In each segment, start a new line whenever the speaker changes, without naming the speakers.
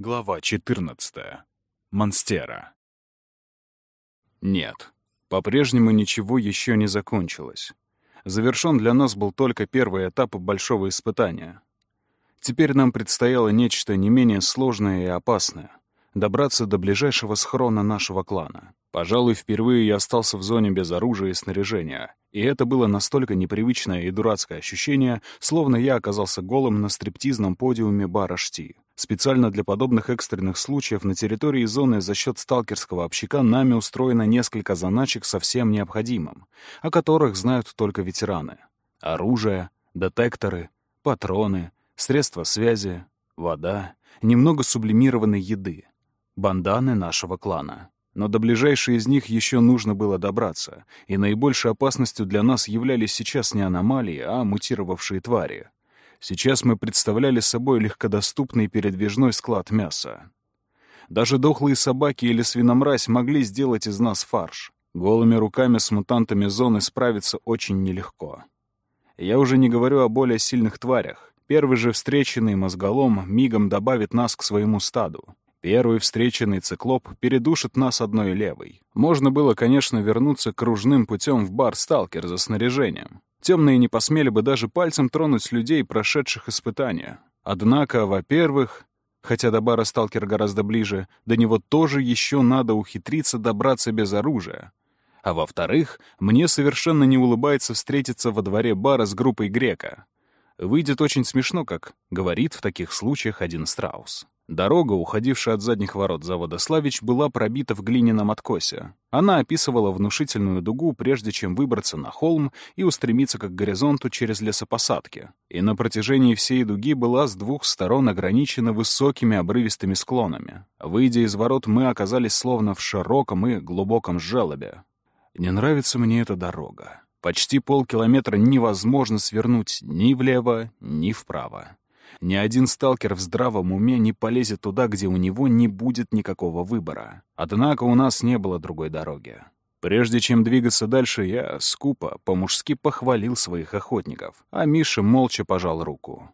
Глава 14. Монстера. Нет, по-прежнему ничего еще не закончилось. Завершен для нас был только первый этап большого испытания. Теперь нам предстояло нечто не менее сложное и опасное — добраться до ближайшего схрона нашего клана. Пожалуй, впервые я остался в зоне без оружия и снаряжения, и это было настолько непривычное и дурацкое ощущение, словно я оказался голым на стриптизном подиуме бара «Шти». Специально для подобных экстренных случаев на территории зоны за счет сталкерского общака нами устроено несколько заначек со всем необходимым, о которых знают только ветераны. Оружие, детекторы, патроны, средства связи, вода, немного сублимированной еды, банданы нашего клана. Но до ближайшей из них еще нужно было добраться, и наибольшей опасностью для нас являлись сейчас не аномалии, а мутировавшие твари. Сейчас мы представляли собой легкодоступный передвижной склад мяса. Даже дохлые собаки или свиномразь могли сделать из нас фарш. Голыми руками с мутантами зоны справиться очень нелегко. Я уже не говорю о более сильных тварях. Первый же встреченный мозголом мигом добавит нас к своему стаду. Первый встреченный циклоп передушит нас одной левой. Можно было, конечно, вернуться кружным путем в бар «Сталкер» за снаряжением. Темные не посмели бы даже пальцем тронуть людей, прошедших испытания. Однако, во-первых, хотя до бара «Сталкер» гораздо ближе, до него тоже еще надо ухитриться добраться без оружия. А во-вторых, мне совершенно не улыбается встретиться во дворе бара с группой грека. Выйдет очень смешно, как говорит в таких случаях один страус. Дорога, уходившая от задних ворот завода «Славич», была пробита в глиняном откосе. Она описывала внушительную дугу, прежде чем выбраться на холм и устремиться к горизонту через лесопосадки. И на протяжении всей дуги была с двух сторон ограничена высокими обрывистыми склонами. Выйдя из ворот, мы оказались словно в широком и глубоком желобе. Не нравится мне эта дорога. Почти полкилометра невозможно свернуть ни влево, ни вправо. Ни один сталкер в здравом уме не полезет туда, где у него не будет никакого выбора. Однако у нас не было другой дороги. Прежде чем двигаться дальше, я скупо, по-мужски похвалил своих охотников, а Миша молча пожал руку.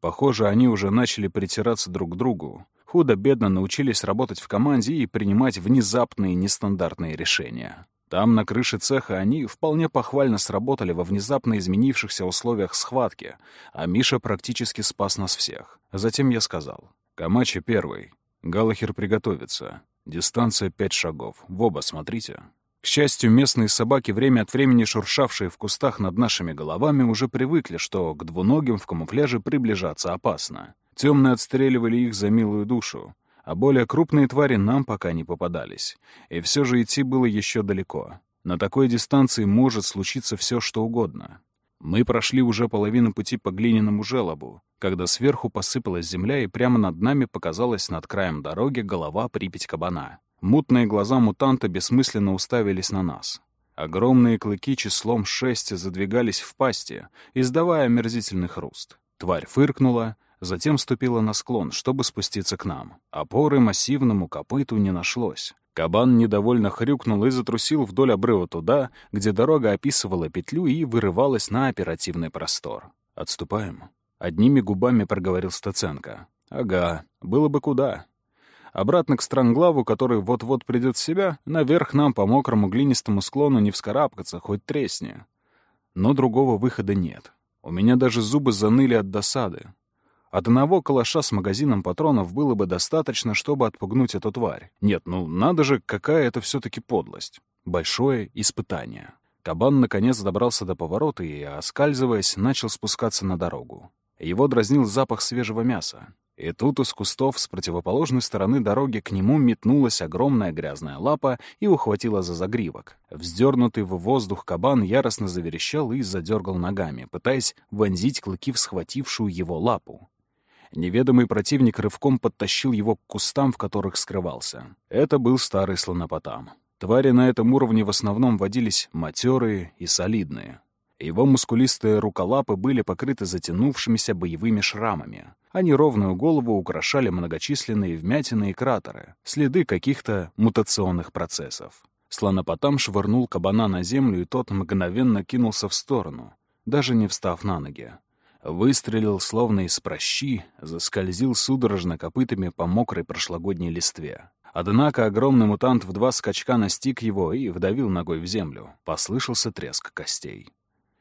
Похоже, они уже начали притираться друг к другу, худо-бедно научились работать в команде и принимать внезапные нестандартные решения. Там, на крыше цеха, они вполне похвально сработали во внезапно изменившихся условиях схватки, а Миша практически спас нас всех. Затем я сказал. «Камачи первый. Галахер приготовится. Дистанция пять шагов. В оба смотрите». К счастью, местные собаки, время от времени шуршавшие в кустах над нашими головами, уже привыкли, что к двуногим в камуфляже приближаться опасно. Темные отстреливали их за милую душу, а более крупные твари нам пока не попадались. И все же идти было еще далеко. На такой дистанции может случиться все, что угодно. Мы прошли уже половину пути по глиняному желобу, когда сверху посыпалась земля, и прямо над нами показалась над краем дороги голова Припять кабана. Мутные глаза мутанта бессмысленно уставились на нас. Огромные клыки числом шесть задвигались в пасти, издавая омерзительный хруст. Тварь фыркнула, затем ступила на склон, чтобы спуститься к нам. Опоры массивному копыту не нашлось. Кабан недовольно хрюкнул и затрусил вдоль обрыва туда, где дорога описывала петлю и вырывалась на оперативный простор. «Отступаем?» — одними губами проговорил Стаценко. «Ага, было бы куда». Обратно к Странглаву, который вот-вот придет в себя, наверх нам по мокрому глинистому склону не вскарабкаться, хоть тресни. Но другого выхода нет. У меня даже зубы заныли от досады. Одного калаша с магазином патронов было бы достаточно, чтобы отпугнуть эту тварь. Нет, ну надо же, какая это все-таки подлость. Большое испытание. Кабан наконец добрался до поворота и, оскальзываясь, начал спускаться на дорогу. Его дразнил запах свежего мяса. И тут из кустов с противоположной стороны дороги к нему метнулась огромная грязная лапа и ухватила за загривок. Вздернутый в воздух кабан яростно заверещал и задергал ногами, пытаясь вонзить клыки в схватившую его лапу. Неведомый противник рывком подтащил его к кустам, в которых скрывался. Это был старый слонопотам. Твари на этом уровне в основном водились матерые и солидные. Его мускулистые руколапы были покрыты затянувшимися боевыми шрамами, а неровную голову украшали многочисленные вмятины и кратеры, следы каких-то мутационных процессов. Слонопотам швырнул кабана на землю, и тот мгновенно кинулся в сторону, даже не встав на ноги. Выстрелил, словно из прощи, заскользил судорожно копытами по мокрой прошлогодней листве. Однако огромный мутант в два скачка настиг его и вдавил ногой в землю. Послышался треск костей.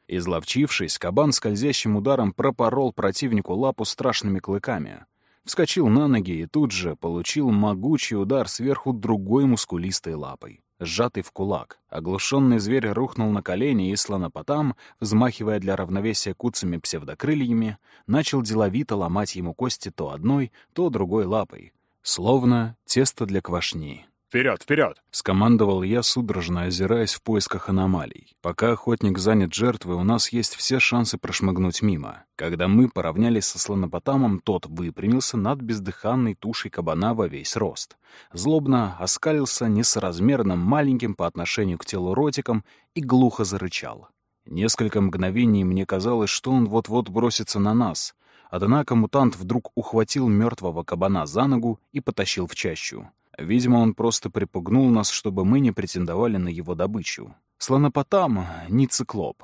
Изловчившись, кабан скользящим ударом пропорол противнику лапу страшными клыками. Вскочил на ноги и тут же получил могучий удар сверху другой мускулистой лапой, сжатый в кулак. Оглушенный зверь рухнул на колени и слонопотам, взмахивая для равновесия куцами псевдокрыльями, начал деловито ломать ему кости то одной, то другой лапой, Словно тесто для квашни.
«Вперед, вперед!»
— скомандовал я, судорожно озираясь в поисках аномалий. Пока охотник занят жертвой, у нас есть все шансы прошмыгнуть мимо. Когда мы поравнялись со слонопотамом, тот выпрямился над бездыханной тушей кабана во весь рост. Злобно оскалился несоразмерно маленьким по отношению к телу ротиком и глухо зарычал. Несколько мгновений мне казалось, что он вот-вот бросится на нас, Однако мутант вдруг ухватил мертвого кабана за ногу и потащил в чащу. Видимо, он просто припугнул нас, чтобы мы не претендовали на его добычу. Слонопотам — не циклоп.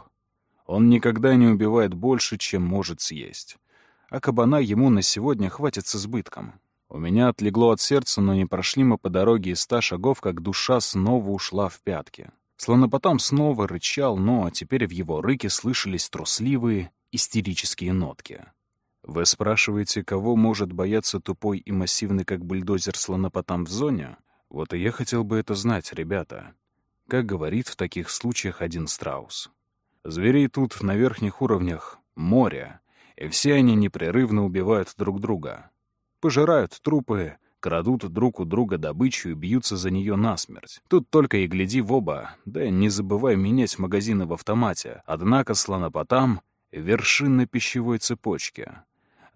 Он никогда не убивает больше, чем может съесть. А кабана ему на сегодня хватит с избытком. У меня отлегло от сердца, но не прошли мы по дороге из ста шагов, как душа снова ушла в пятки. Слонопотам снова рычал, но теперь в его рыке слышались трусливые, истерические нотки. Вы спрашиваете, кого может бояться тупой и массивный, как бульдозер, слонопотам в зоне? Вот и я хотел бы это знать, ребята. Как говорит в таких случаях один страус. Зверей тут на верхних уровнях море, и все они непрерывно убивают друг друга. Пожирают трупы, крадут друг у друга добычу и бьются за нее насмерть. Тут только и гляди в оба, да не забывай менять магазины в автомате. Однако слонопотам — вершина пищевой цепочки.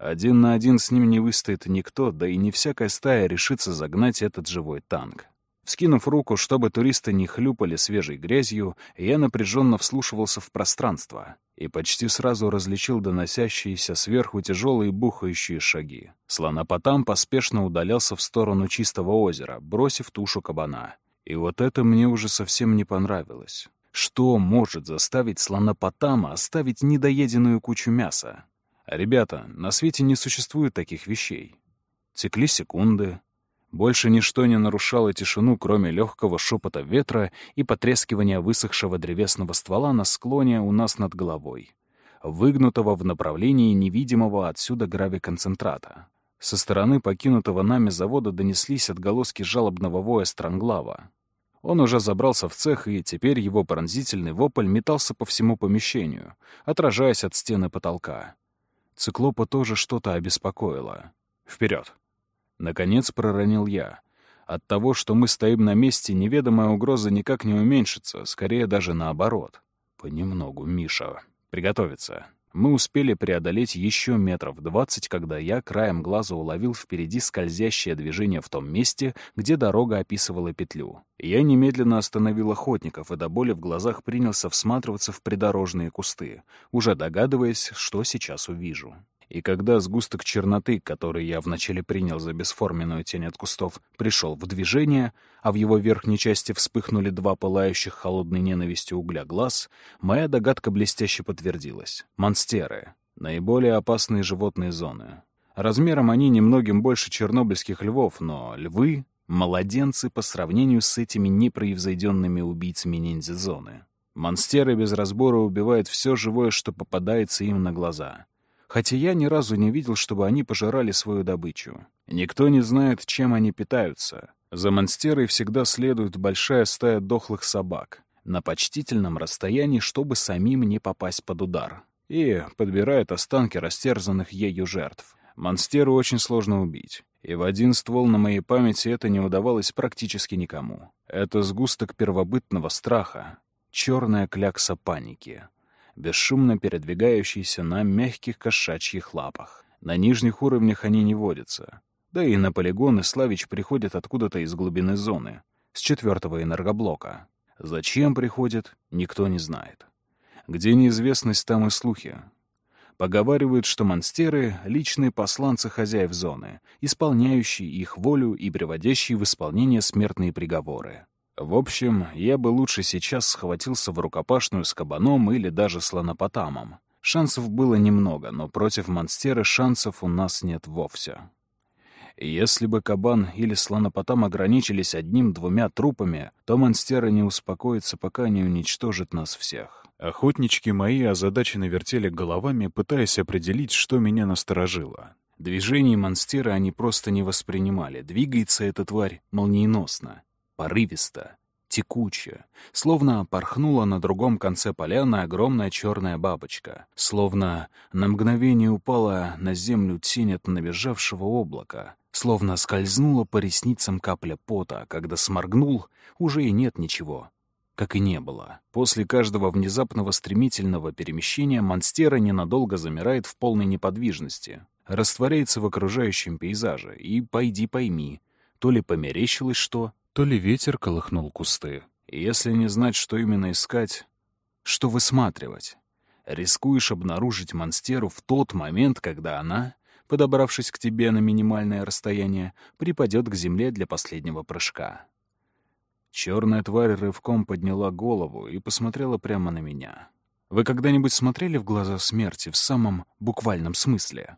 Один на один с ним не выстоит никто, да и не всякая стая решится загнать этот живой танк. Вскинув руку, чтобы туристы не хлюпали свежей грязью, я напряженно вслушивался в пространство и почти сразу различил доносящиеся сверху тяжелые бухающие шаги. Слонопотам поспешно удалялся в сторону чистого озера, бросив тушу кабана. И вот это мне уже совсем не понравилось. Что может заставить слонопотама оставить недоеденную кучу мяса? Ребята, на свете не существует таких вещей. Текли секунды. Больше ничто не нарушало тишину, кроме легкого шепота ветра и потрескивания высохшего древесного ствола на склоне у нас над головой, выгнутого в направлении невидимого отсюда гравиконцентрата. Со стороны покинутого нами завода донеслись отголоски жалобного воя Странглава. Он уже забрался в цех, и теперь его пронзительный вопль метался по всему помещению, отражаясь от стены потолка. Циклопа тоже что-то обеспокоило. Вперед! Наконец проронил я. От того, что мы стоим на месте, неведомая угроза никак не уменьшится, скорее даже наоборот. Понемногу, Миша. Приготовиться. Мы успели преодолеть еще метров двадцать, когда я краем глаза уловил впереди скользящее движение в том месте, где дорога описывала петлю. Я немедленно остановил охотников и до боли в глазах принялся всматриваться в придорожные кусты, уже догадываясь, что сейчас увижу. И когда сгусток черноты, который я вначале принял за бесформенную тень от кустов, пришел в движение, а в его верхней части вспыхнули два пылающих холодной ненавистью угля глаз, моя догадка блестяще подтвердилась. Монстеры — наиболее опасные животные зоны. Размером они немногим больше чернобыльских львов, но львы — младенцы по сравнению с этими непроевзойденными убийцами ниндзя-зоны. Монстеры без разбора убивают все живое, что попадается им на глаза — хотя я ни разу не видел, чтобы они пожирали свою добычу. Никто не знает, чем они питаются. За монстерой всегда следует большая стая дохлых собак на почтительном расстоянии, чтобы самим не попасть под удар, и подбирает останки растерзанных ею жертв. Монстеру очень сложно убить. И в один ствол на моей памяти это не удавалось практически никому. Это сгусток первобытного страха, черная клякса паники бесшумно передвигающиеся на мягких кошачьих лапах. На нижних уровнях они не водятся. Да и на полигоны Славич приходит откуда-то из глубины зоны, с четвертого энергоблока. Зачем приходит, никто не знает. Где неизвестность, там и слухи. Поговаривают, что монстеры — личные посланцы хозяев зоны, исполняющие их волю и приводящие в исполнение смертные приговоры. В общем, я бы лучше сейчас схватился в рукопашную с кабаном или даже слонопотамом, Шансов было немного, но против монстера шансов у нас нет вовсе. Если бы кабан или слонопотам ограничились одним-двумя трупами, то монстера не успокоится, пока не уничтожит нас всех. Охотнички мои озадаченно вертели головами, пытаясь определить, что меня насторожило. Движений монстера они просто не воспринимали. Двигается эта тварь молниеносно, порывисто, текуче, словно порхнула на другом конце поляны огромная черная бабочка, словно на мгновение упала на землю тень от набежавшего облака, словно скользнула по ресницам капля пота, а когда сморгнул, уже и нет ничего, как и не было. После каждого внезапного стремительного перемещения монстера ненадолго замирает в полной неподвижности, растворяется в окружающем пейзаже, и пойди пойми, то ли померещилось что, то ли ветер колыхнул кусты. Если не знать, что именно искать, что высматривать, рискуешь обнаружить монстеру в тот момент, когда она, подобравшись к тебе на минимальное расстояние, припадет к земле для последнего прыжка. Черная тварь рывком подняла голову и посмотрела прямо на меня. Вы когда-нибудь смотрели в глаза смерти в самом буквальном смысле?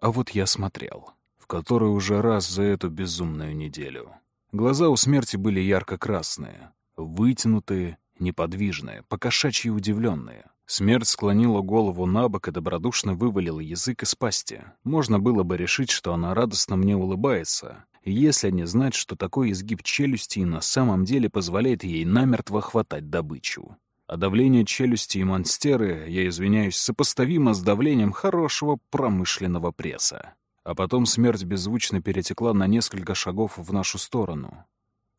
А вот я смотрел, в который уже раз за эту безумную неделю. Глаза у смерти были ярко-красные, вытянутые, неподвижные, покошачьи удивленные. Смерть склонила голову на бок и добродушно вывалила язык из пасти. Можно было бы решить, что она радостно мне улыбается, если не знать, что такой изгиб челюсти на самом деле позволяет ей намертво хватать добычу. А давление челюсти и монстеры, я извиняюсь, сопоставимо с давлением хорошего промышленного пресса. А потом смерть беззвучно перетекла на несколько шагов в нашу сторону.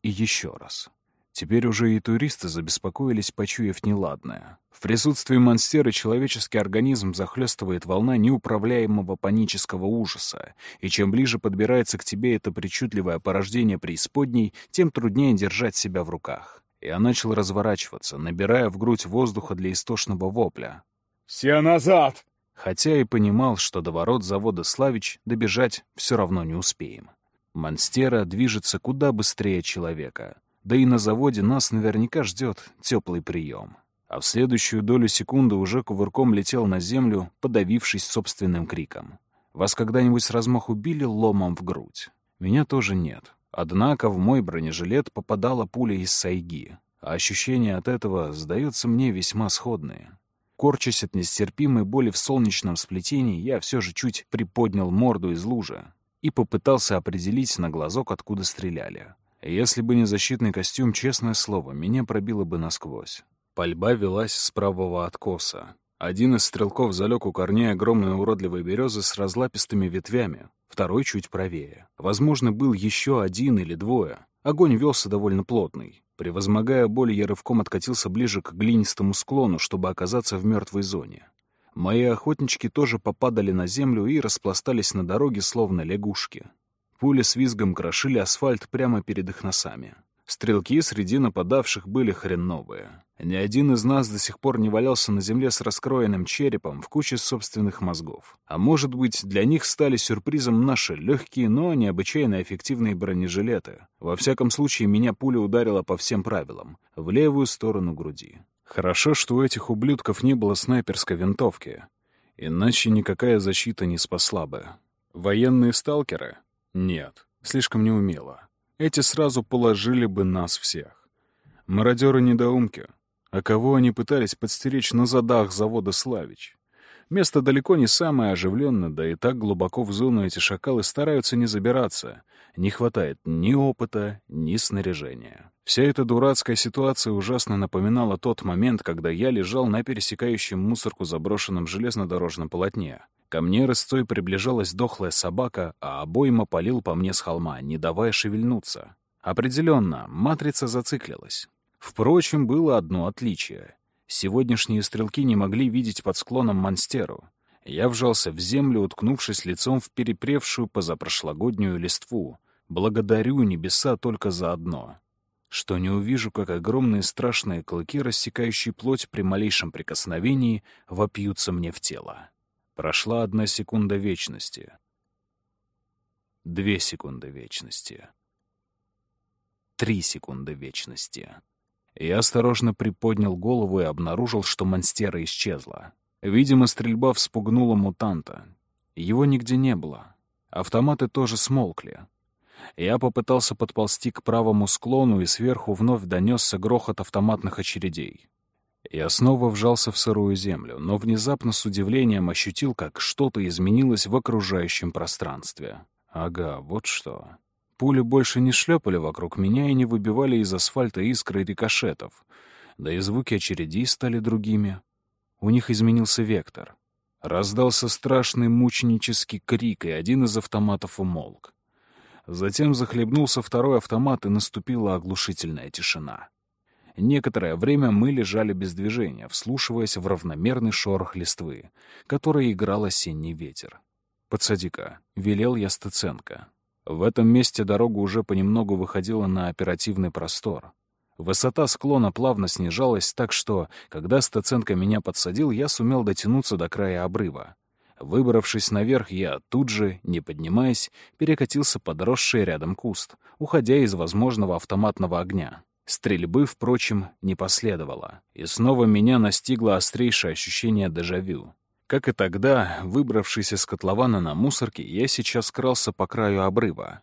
И еще раз. Теперь уже и туристы забеспокоились, почуяв неладное. В присутствии монстера человеческий организм захлестывает волна неуправляемого панического ужаса, и чем ближе подбирается к тебе это причудливое порождение преисподней, тем труднее держать себя в руках. Я начал разворачиваться, набирая в грудь воздуха для истошного вопля.
«Все назад!»
Хотя и понимал, что до ворот завода «Славич» добежать все равно не успеем. Монстера движется куда быстрее человека — да и на заводе нас наверняка ждет теплый прием. А в следующую долю секунды уже кувырком летел на землю, подавившись собственным криком. Вас когда-нибудь с размаху били ломом в грудь? Меня тоже нет. Однако в мой бронежилет попадала пуля из сайги, а ощущения от этого, сдаются мне, весьма сходные. Корчась от нестерпимой боли в солнечном сплетении, я все же чуть приподнял морду из лужи и попытался определить на глазок, откуда стреляли. Если бы не защитный костюм, честное слово, меня пробило бы насквозь. Пальба велась с правого откоса. Один из стрелков залег у корней огромной уродливой березы с разлапистыми ветвями, второй чуть правее. Возможно, был еще один или двое. Огонь велся довольно плотный. Превозмогая боль, я рывком откатился ближе к глинистому склону, чтобы оказаться в мертвой зоне. Мои охотнички тоже попадали на землю и распластались на дороге, словно лягушки. Пули с визгом крошили асфальт прямо перед их носами. Стрелки среди нападавших были хреновые. Ни один из нас до сих пор не валялся на земле с раскроенным черепом в куче собственных мозгов. А может быть, для них стали сюрпризом наши легкие, но необычайно эффективные бронежилеты. Во всяком случае, меня пуля ударила по всем правилам, в левую сторону груди. Хорошо, что у этих ублюдков не было снайперской винтовки. Иначе никакая защита не спасла бы. Военные сталкеры нет, слишком неумело. Эти сразу положили бы нас всех. Мародеры-недоумки. А кого они пытались подстеречь на задах завода «Славич»? Место далеко не самое оживленное, да и так глубоко в зону эти шакалы стараются не забираться. Не хватает ни опыта, ни снаряжения. Вся эта дурацкая ситуация ужасно напоминала тот момент, когда я лежал на пересекающем мусорку заброшенном железнодорожном полотне. Ко мне рысцой приближалась дохлая собака, а обойма палил по мне с холма, не давая шевельнуться. Определенно, матрица зациклилась. Впрочем, было одно отличие. Сегодняшние стрелки не могли видеть под склоном монстеру. Я вжался в землю, уткнувшись лицом в перепревшую позапрошлогоднюю листву. Благодарю небеса только за одно. Что не увижу, как огромные страшные клыки, рассекающие плоть при малейшем прикосновении, вопьются мне в тело. Прошла одна секунда вечности. Две секунды вечности. Три секунды вечности. Я осторожно приподнял голову и обнаружил, что монстера исчезла. Видимо, стрельба вспугнула мутанта. Его нигде не было. Автоматы тоже смолкли. Я попытался подползти к правому склону, и сверху вновь донесся грохот автоматных очередей. Я снова вжался в сырую землю, но внезапно с удивлением ощутил, как что-то изменилось в окружающем пространстве. Ага, вот что. Пули больше не шлепали вокруг меня и не выбивали из асфальта искры рикошетов. Да и звуки очередей стали другими. У них изменился вектор. Раздался страшный мученический крик, и один из автоматов умолк. Затем захлебнулся второй автомат, и наступила оглушительная тишина. Некоторое время мы лежали без движения, вслушиваясь в равномерный шорох листвы, который играл осенний ветер. «Подсади-ка», — велел я Стеценко. В этом месте дорога уже понемногу выходила на оперативный простор. Высота склона плавно снижалась, так что, когда Стеценко меня подсадил, я сумел дотянуться до края обрыва. Выбравшись наверх, я тут же, не поднимаясь, перекатился под росший рядом куст, уходя из возможного автоматного огня. Стрельбы, впрочем, не последовало, и снова меня настигло острейшее ощущение дежавю. Как и тогда, выбравшись из котлована на мусорке, я сейчас крался по краю обрыва,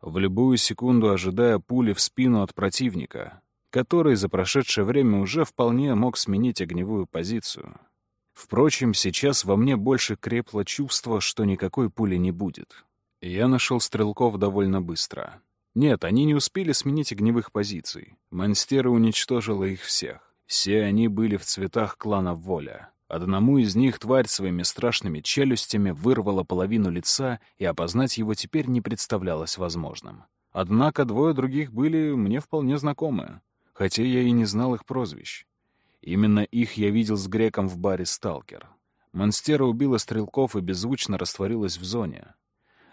в любую секунду ожидая пули в спину от противника, который за прошедшее время уже вполне мог сменить огневую позицию. Впрочем, сейчас во мне больше крепло чувство, что никакой пули не будет. Я нашел стрелков довольно быстро. Нет, они не успели сменить огневых позиций. Монстера уничтожила их всех. Все они были в цветах клана Воля. Одному из них тварь своими страшными челюстями вырвала половину лица, и опознать его теперь не представлялось возможным. Однако двое других были мне вполне знакомы, хотя я и не знал их прозвищ. Именно их я видел с греком в баре «Сталкер». Монстера убила стрелков и беззвучно растворилась в зоне.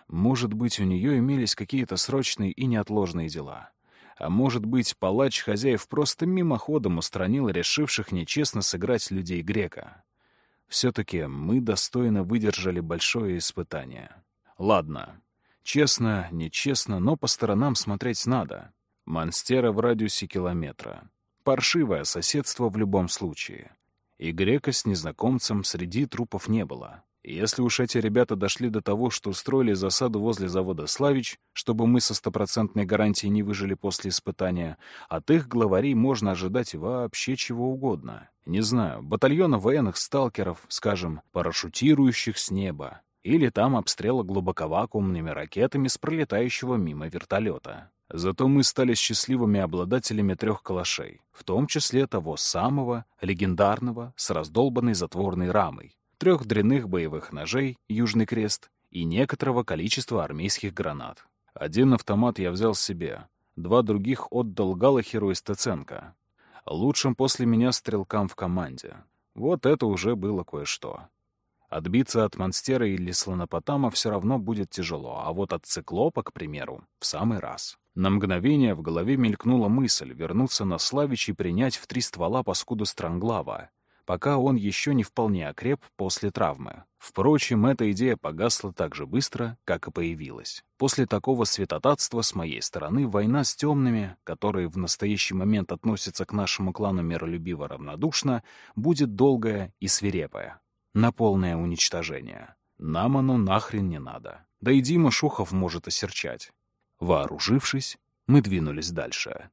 Может быть, у нее имелись какие-то срочные и неотложные дела. А может быть, палач хозяев просто мимоходом устранил решивших нечестно сыграть людей грека. Все-таки мы достойно выдержали большое испытание. Ладно, честно, нечестно, но по сторонам смотреть надо. Монстера в радиусе километра. Паршивое соседство в любом случае. И грека с незнакомцем среди трупов не было. Если уж эти ребята дошли до того, что устроили засаду возле завода «Славич», чтобы мы со стопроцентной гарантией не выжили после испытания, от их главарей можно ожидать вообще чего угодно. Не знаю, батальона военных сталкеров, скажем, парашютирующих с неба, или там обстрела глубоковакуумными ракетами с пролетающего мимо вертолета. Зато мы стали счастливыми обладателями трех калашей, в том числе того самого, легендарного, с раздолбанной затворной рамой, трех дрянных боевых ножей «Южный крест» и некоторого количества армейских гранат. Один автомат я взял себе, два других отдал Галахеру из Стеценко. Лучшим после меня стрелкам в команде. Вот это уже было кое-что. Отбиться от монстера или слонопотама все равно будет тяжело, а вот от циклопа, к примеру, в самый раз. На мгновение в голове мелькнула мысль вернуться на Славич и принять в три ствола паскуду Странглава, пока он еще не вполне окреп после травмы. Впрочем, эта идея погасла так же быстро, как и появилась. После такого святотатства с моей стороны война с темными, которые в настоящий момент относятся к нашему клану миролюбиво равнодушно, будет долгая и свирепая на полное уничтожение. Нам оно нахрен не надо. Да и Дима Шухов может осерчать. Вооружившись, мы двинулись дальше.